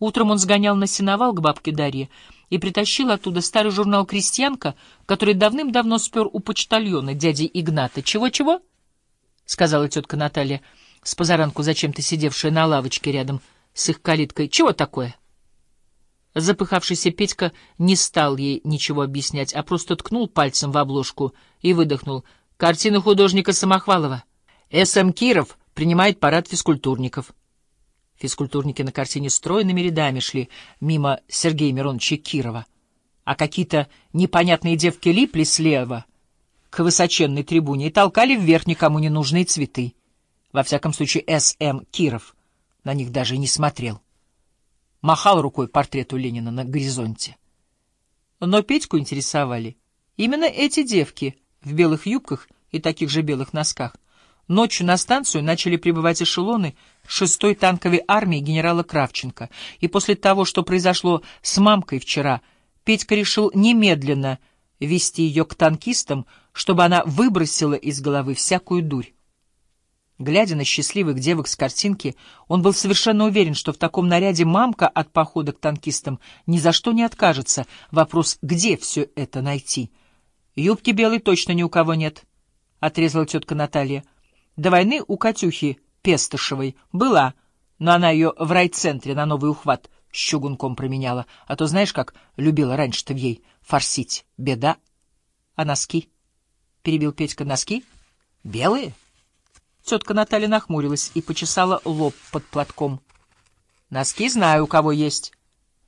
Утром он сгонял на сеновал к бабке Дарье и притащил оттуда старый журнал «Крестьянка», который давным-давно спер у почтальона дяди Игната. «Чего-чего?» — сказала тетка Наталья, с позаранку зачем-то сидевшая на лавочке рядом с их калиткой. «Чего такое?» Запыхавшийся Петька не стал ей ничего объяснять, а просто ткнул пальцем в обложку и выдохнул. «Картина художника Самохвалова. С.М. Киров принимает парад физкультурников». Физкультурники на картине стройными рядами шли мимо Сергея Мироновича Кирова, а какие-то непонятные девки липли слева к высоченной трибуне и толкали вверх никому не нужные цветы. Во всяком случае, С.М. Киров на них даже не смотрел махал рукой портрету Ленина на горизонте. Но Петьку интересовали именно эти девки в белых юбках и таких же белых носках. Ночью на станцию начали прибывать эшелоны шестой танковой армии генерала Кравченко, и после того, что произошло с мамкой вчера, Петька решил немедленно вести ее к танкистам, чтобы она выбросила из головы всякую дурь. Глядя на счастливых девок с картинки, он был совершенно уверен, что в таком наряде мамка от похода к танкистам ни за что не откажется. Вопрос, где все это найти? «Юбки белой точно ни у кого нет», — отрезала тетка Наталья. «До войны у Катюхи Пестышевой была, но она ее в райцентре на новый ухват с чугунком променяла, а то знаешь, как любила раньше-то в ей форсить. Беда. А носки?» — перебил Петька. «Носки? Белые?» Тетка Наталья нахмурилась и почесала лоб под платком. — Носки знаю, у кого есть.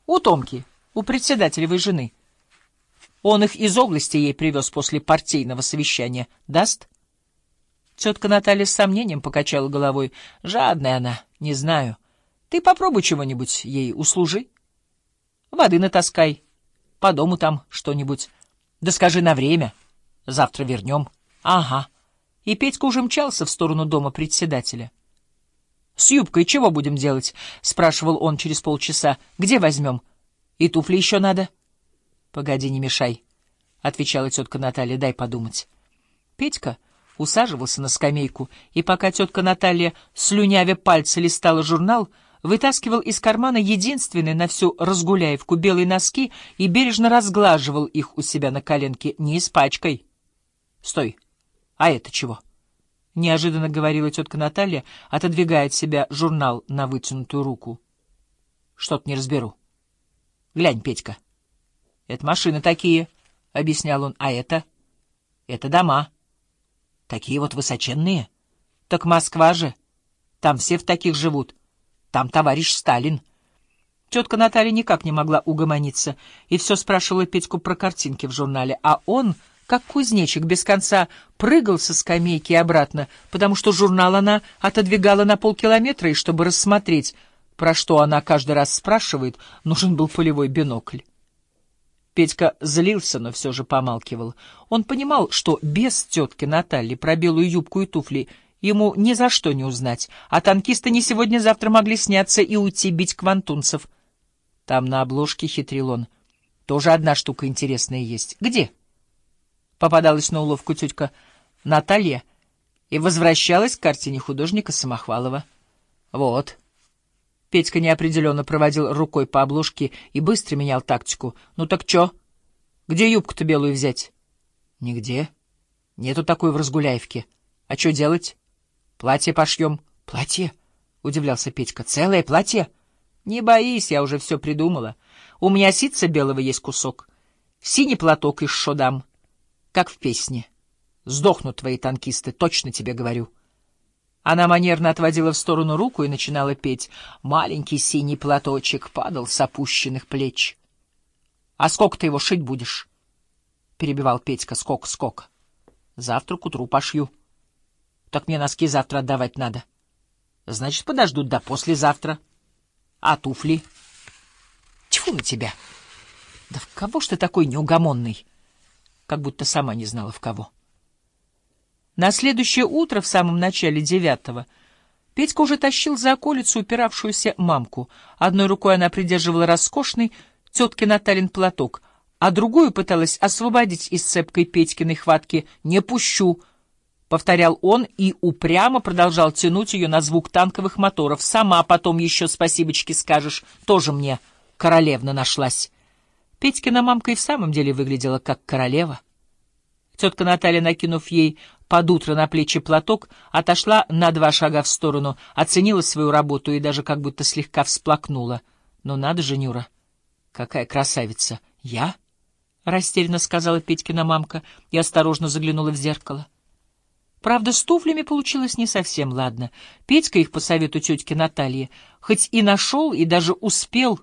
У Томки, у председателевой жены. Он их из области ей привез после партийного совещания. Даст? Тетка Наталья с сомнением покачала головой. Жадная она, не знаю. Ты попробуй чего-нибудь ей услужи. Воды натаскай. По дому там что-нибудь. Да скажи на время. Завтра вернем. Ага и Петька уже мчался в сторону дома председателя. — С юбкой чего будем делать? — спрашивал он через полчаса. — Где возьмем? И туфли еще надо? — Погоди, не мешай, — отвечала тетка Наталья, — дай подумать. Петька усаживался на скамейку, и пока тетка Наталья, слюнявя пальцы, листала журнал, вытаскивал из кармана единственный на всю разгуляевку белые носки и бережно разглаживал их у себя на коленке. Не испачкай. — Стой! — а это чего? — неожиданно говорила тетка Наталья, отодвигая от себя журнал на вытянутую руку. — Что-то не разберу. — Глянь, Петька. — Это машины такие, — объяснял он. — А это? — Это дома. — Такие вот высоченные. — Так Москва же. Там все в таких живут. Там товарищ Сталин. Тетка Наталья никак не могла угомониться и все спрашивала Петьку про картинки в журнале, а он как кузнечик, без конца прыгал со скамейки обратно, потому что журнал она отодвигала на полкилометра, и чтобы рассмотреть, про что она каждый раз спрашивает, нужен был полевой бинокль. Петька злился, но все же помалкивал. Он понимал, что без тетки Натальи про белую юбку и туфли ему ни за что не узнать, а танкисты не сегодня-завтра могли сняться и уйти бить квантунцев. Там на обложке хитрил он. Тоже одна штука интересная есть. Где? — Попадалась на уловку тетка Наталья и возвращалась к картине художника Самохвалова. Вот. Петька неопределенно проводил рукой по обложке и быстро менял тактику. Ну так чё? Где юбку-то белую взять? Нигде. Нету такой в Разгуляевке. А что делать? Платье пошьем. Платье? Удивлялся Петька. Целое платье? Не боись, я уже все придумала. У меня ситца белого есть кусок. Синий платок из шодам как в песне. Сдохнут твои танкисты, точно тебе говорю. Она манерно отводила в сторону руку и начинала петь. Маленький синий платочек падал с опущенных плеч. — А сколько ты его шить будешь? — перебивал Петька. — Сколько, сколько? — Завтра к утру пошью. — Так мне носки завтра отдавать надо. — Значит, подождут до послезавтра. — А туфли? — Тьфу на тебя! Да в кого ж ты такой неугомонный? — как будто сама не знала в кого. На следующее утро, в самом начале девятого, Петька уже тащил за околицу упиравшуюся мамку. Одной рукой она придерживала роскошный тетки Наталин платок, а другую пыталась освободить из цепкой Петькиной хватки «Не пущу!» — повторял он и упрямо продолжал тянуть ее на звук танковых моторов. «Сама потом еще спасибочки скажешь. Тоже мне королевна нашлась». Петькина мамка и в самом деле выглядела как королева. Тетка Наталья, накинув ей под утро на плечи платок, отошла на два шага в сторону, оценила свою работу и даже как будто слегка всплакнула. «Ну надо же, Нюра, какая красавица! Я?» — растерянно сказала Петькина мамка и осторожно заглянула в зеркало. Правда, с туфлями получилось не совсем ладно. Петька их по совету тетки Натальи хоть и нашел, и даже успел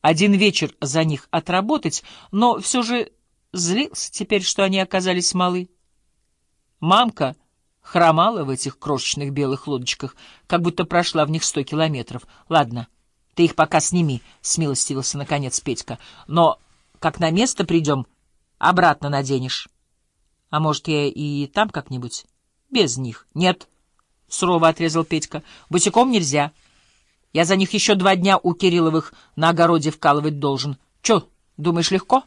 один вечер за них отработать, но все же злился теперь, что они оказались малы. Мамка хромала в этих крошечных белых лодочках, как будто прошла в них сто километров. Ладно, ты их пока сними, — смилостивился наконец Петька. Но как на место придем, обратно наденешь. А может, я и там как-нибудь? Без них. Нет, — сурово отрезал Петька. Босиком нельзя. Я за них еще два дня у Кирилловых на огороде вкалывать должен. Че, думаешь, легко?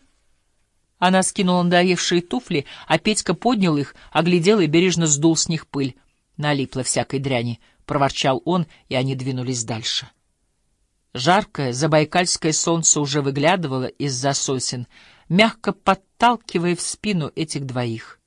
Она скинула надоевшие туфли, а Петька поднял их, оглядел и бережно сдул с них пыль. Налипло всякой дряни, — проворчал он, и они двинулись дальше. Жаркое забайкальское солнце уже выглядывало из-за сосен, мягко подталкивая в спину этих двоих.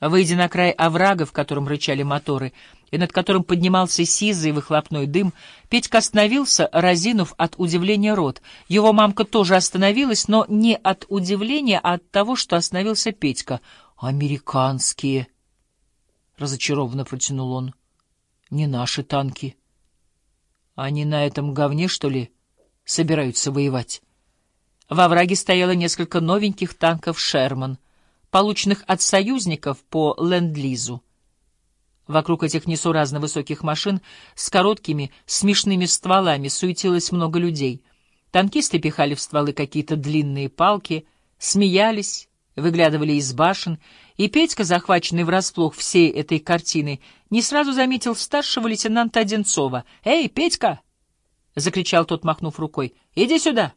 Выйдя на край оврага, в котором рычали моторы, и над которым поднимался сизый выхлопной дым, Петька остановился, разинув от удивления рот. Его мамка тоже остановилась, но не от удивления, а от того, что остановился Петька. «Американские!» — разочарованно протянул он. «Не наши танки. Они на этом говне, что ли, собираются воевать?» Во враге стояло несколько новеньких танков «Шерман», полученных от союзников по ленд-лизу. Вокруг этих несуразно высоких машин с короткими, смешными стволами суетилось много людей. Танкисты пихали в стволы какие-то длинные палки, смеялись, выглядывали из башен, и Петька, захваченный врасплох всей этой картиной, не сразу заметил старшего лейтенанта Одинцова. «Эй, Петька!» — закричал тот, махнув рукой. «Иди сюда!»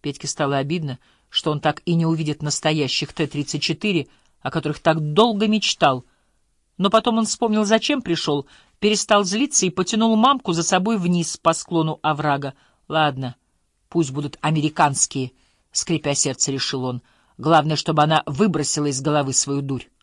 Петьке стало обидно, что он так и не увидит настоящих Т-34, о которых так долго мечтал. Но потом он вспомнил, зачем пришел, перестал злиться и потянул мамку за собой вниз по склону оврага. «Ладно, пусть будут американские», — скрипя сердце, решил он. «Главное, чтобы она выбросила из головы свою дурь».